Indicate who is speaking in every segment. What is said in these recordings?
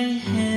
Speaker 1: my head.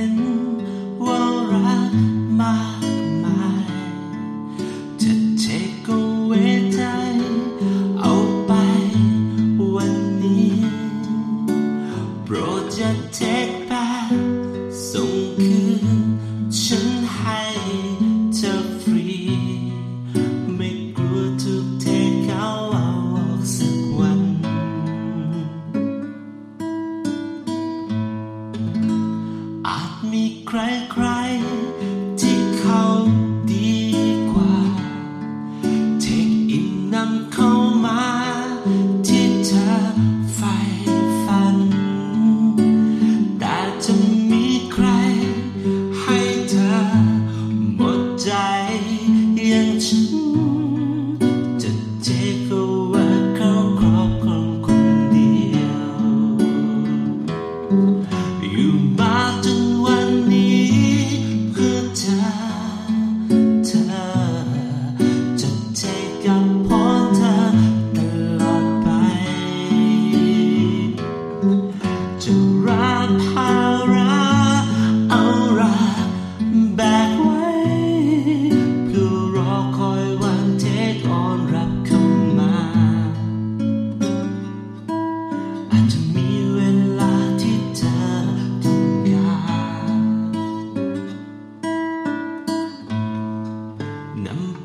Speaker 1: cry, cry.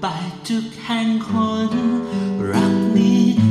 Speaker 1: ไปยทุกแห่งคนรักนี้